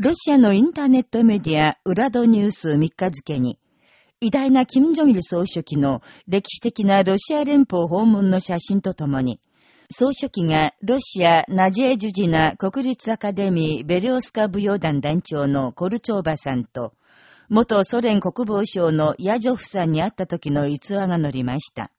ロシアのインターネットメディア、ウラドニュース3日付に、偉大な金正日総書記の歴史的なロシア連邦訪問の写真とともに、総書記がロシア・ナジエジュジナ国立アカデミーベリオスカ舞踊団団長のコルチョーバさんと、元ソ連国防省のヤジョフさんに会った時の逸話が載りました。